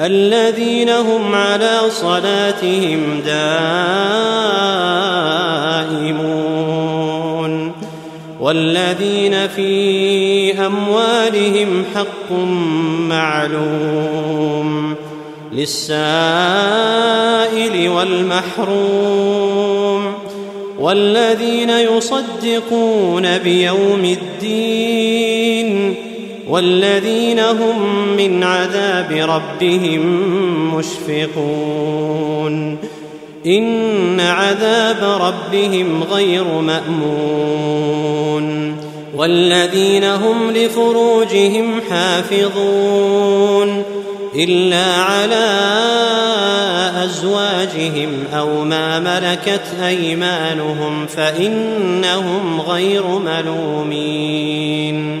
الذين هم على صلاتهم دائمون والذين في أموالهم حق معلوم للسائل والمحروم والذين يصدقون بيوم الدين والذين هم من عذاب ربهم مشفقون. إن عذاب ربهم غير مأمون. والذين هم لفروجهم حافظون. إلا على أزواجهم أو ما ملكت أيمانهم فإنهم غير ملومين.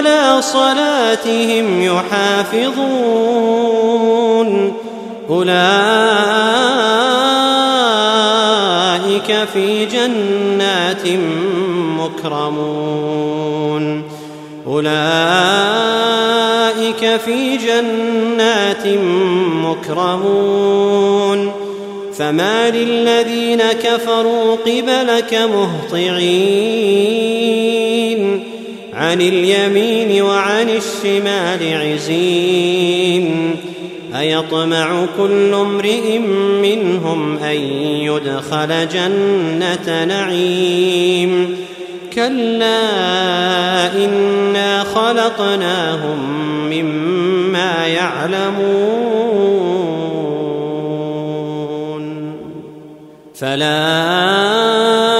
على صلاتهم يحافظون. أولئك في جنات مكرمون. أولئك في جنات مكرمون. فما للذين كفروا قبلك مهطعين. عن اليمين وعن الشمال عزين. أيطمع كل امرئ منهم أن يدخل جنة نعيم. كلا إنا خلقناهم مما يعلمون. فلا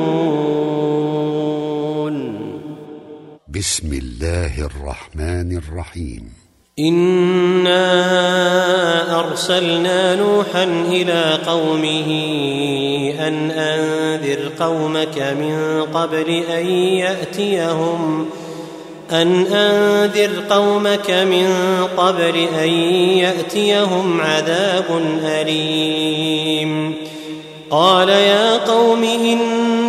بسم الله الرحمن الرحيم. إنا أرسلنا نوحا إلى قومه أن أنذر قومك من قبل أن يأتيهم أن أنذر قومك من قبل أن يأتيهم عذاب أليم. قال يا قوم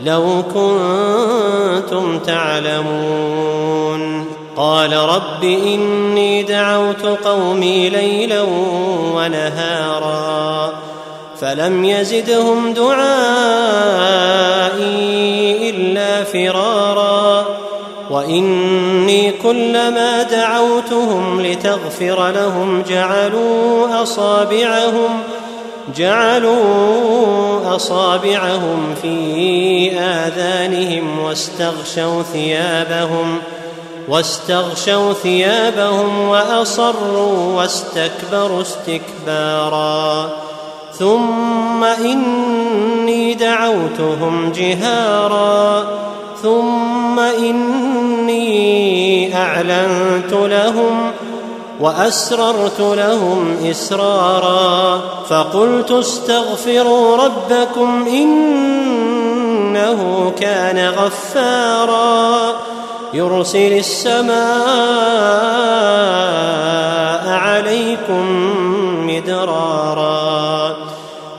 لو كنتم تعلمون. قال رب إني دعوت قومي ليلا ونهارا فلم يزدهم دعائي إلا فرارا وإني كلما دعوتهم لتغفر لهم جعلوا أصابعهم جعلوا أصابعهم في آذانهم واستغشوا ثيابهم واستغشوا ثيابهم وأصروا واستكبروا استكبارا. ثم إني دعوتهم جهارا. ثم إني أعلنت لهم وأسررت لهم إسرارا فقلت استغفروا ربكم إنه كان غفارا يرسل السماء عليكم مدرارا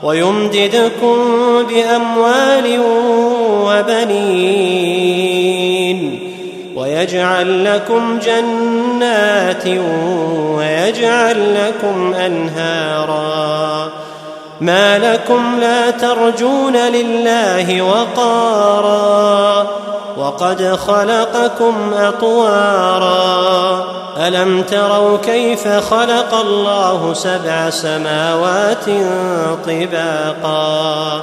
ويمددكم بأموال وبنين ويجعل لكم جنات ويجعل لكم أنهارا. ما لكم لا ترجون لله وقارا. وقد خلقكم أطوارا. ألم تروا كيف خلق الله سبع سماوات طباقا؟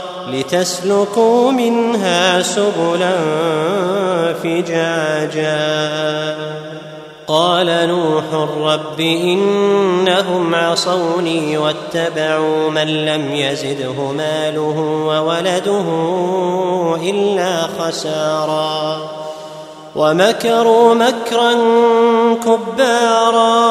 لتسلكوا منها سبلا فجاجا. قال نوح رب إنهم عصوني واتبعوا من لم يزده ماله وولده إلا خسارا. ومكروا مكرا كبارا.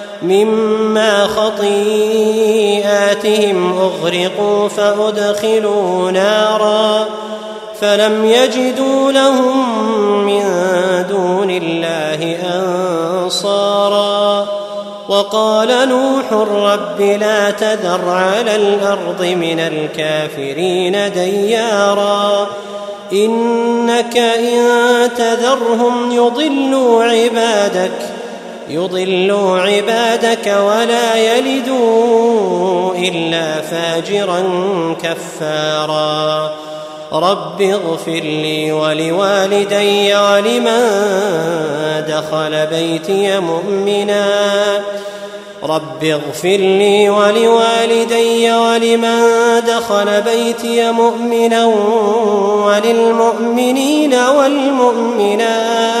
مما خطيئاتهم أغرقوا فأدخلوا نارا فلم يجدوا لهم من دون الله أنصارا وقال نوح رب لا تذر على الأرض من الكافرين ديارا إنك إن تذرهم يضلوا عبادك يضلوا عبادك ولا يلدوا إلا فاجرا كفارا. رب اغفر لي ولوالدي ولمن دخل بيتي مؤمنا. رب اغفر لي ولوالدي ولمن دخل بيتي مؤمنا وللمؤمنين والمؤمنات.